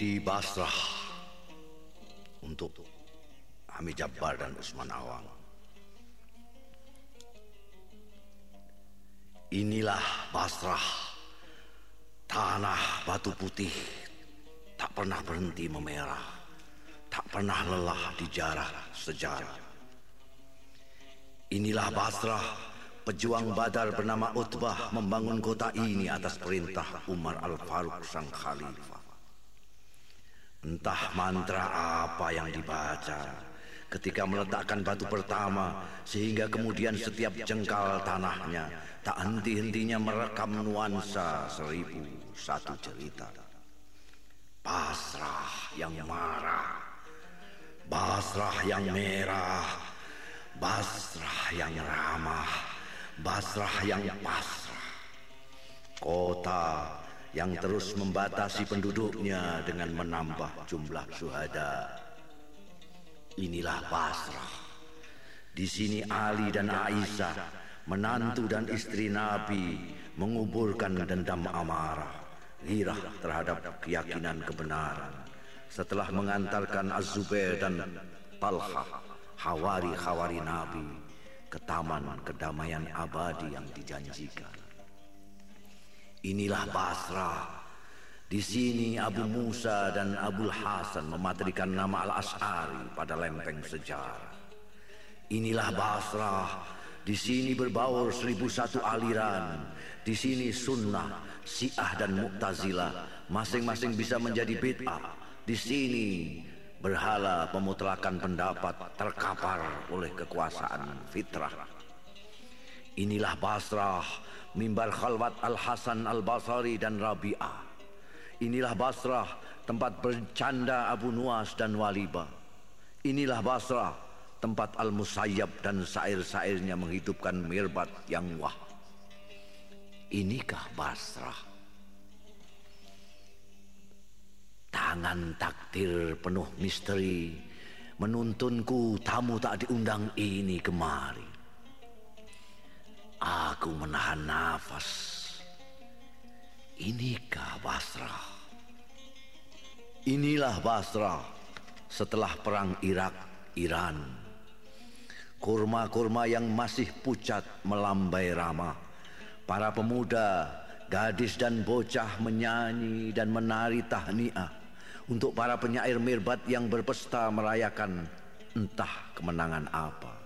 di Basrah untuk Ami Jabbar dan Usman Awang. Inilah Basrah, tanah batu putih, tak pernah berhenti memerah, tak pernah lelah di jarah sejarah. Inilah Basrah, pejuang Badar bernama Utbah membangun kota ini atas perintah Umar Al-Faruq sang khalifah. Entah mantra apa yang dibaca, ketika meletakkan batu pertama sehingga kemudian setiap jengkal tanahnya tak henti-hentinya merekam nuansa seribu satu cerita. Basrah yang marah, Basrah yang merah, Basrah yang ramah, Basrah yang pasrah. Kota yang terus membatasi penduduknya dengan menambah jumlah syuhada Inilah Basrah. Di sini Ali dan Aisyah, menantu dan istri Nabi, menguburkan dendam amarah, girah terhadap keyakinan kebenaran. Setelah mengantarkan Az-Zubair dan Talha, hawari-hawari Nabi, ke taman kedamaian abadi yang dijanjikan. Inilah Basrah di sini Abu Musa dan Abu Hasan mematrikan nama Al-As'ari pada lempeng sejarah. Inilah Basrah, di sini berbaur seribu satu aliran. Di sini sunnah, si'ah dan mu'tazilah masing-masing bisa menjadi bid'ah. Di sini berhala pemutlakan pendapat terkapar oleh kekuasaan fitrah. Inilah Basrah, mimbar khalwat Al-Hasan Al-Basari dan Rabi'ah. Inilah Basrah, tempat bercanda Abu Nuwas dan Waliba. Inilah Basrah, tempat Al-Musayyab dan sair-sairnya menghidupkan mirbat yang wah. Inikah Basrah? Tangan takdir penuh misteri menuntunku tamu tak diundang ini kemari. Aku menahan nafas Inikah Basrah? Inilah Basrah setelah perang Irak Iran. Kurma-kurma yang masih pucat melambai ramah. Para pemuda, gadis dan bocah menyanyi dan menari tahniah untuk para penyair mirbat yang berpesta merayakan entah kemenangan apa.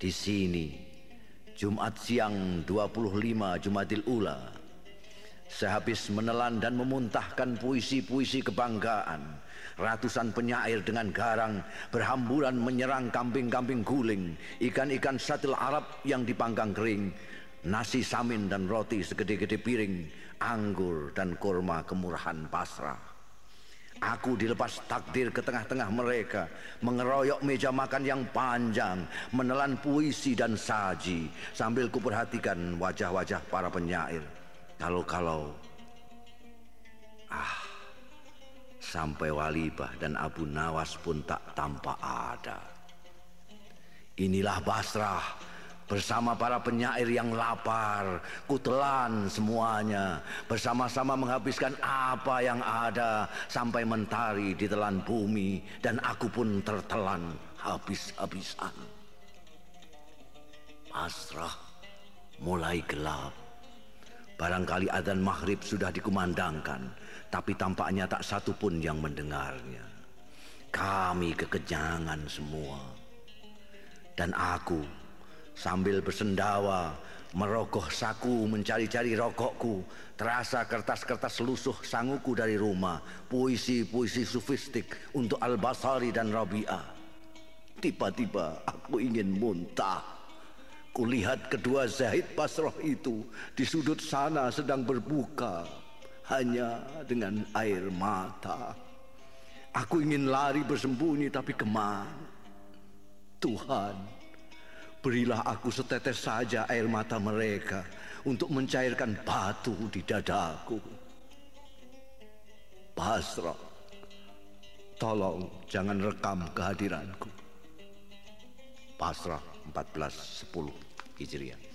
Di sini Jumat siang 25 Jumadil Ula Sehabis menelan dan memuntahkan puisi-puisi kebanggaan, ratusan penyair dengan garang berhamburan menyerang kambing-kambing guling, ikan-ikan satil Arab yang dipanggang kering, nasi samin dan roti segede-gede piring, anggur dan kurma kemurahan pasrah. Aku dilepas takdir ke tengah-tengah mereka Mengeroyok meja makan yang panjang Menelan puisi dan saji Sambil kuperhatikan wajah-wajah para penyair kalau-kalau ah sampai Walibah dan Abu Nawas pun tak tampak ada. Inilah Basrah bersama para penyair yang lapar, kutelan semuanya, bersama-sama menghabiskan apa yang ada sampai mentari ditelan bumi dan aku pun tertelan habis-habisan. Basrah mulai gelap Barangkali adzan maghrib sudah dikumandangkan, tapi tampaknya tak satu pun yang mendengarnya. Kami kekejangan semua. Dan aku sambil bersendawa merogoh saku mencari-cari rokokku terasa kertas-kertas lusuh sanguku dari rumah puisi-puisi sufistik untuk Al-Basari dan Rabi'ah tiba-tiba aku ingin muntah Kulihat kedua Zahid Basroh itu di sudut sana sedang berbuka hanya dengan air mata. Aku ingin lari bersembunyi tapi ke mana? Tuhan, berilah aku setetes saja air mata mereka untuk mencairkan batu di dadaku. Basroh, tolong jangan rekam kehadiranku. Basrah 1410 Hijriah.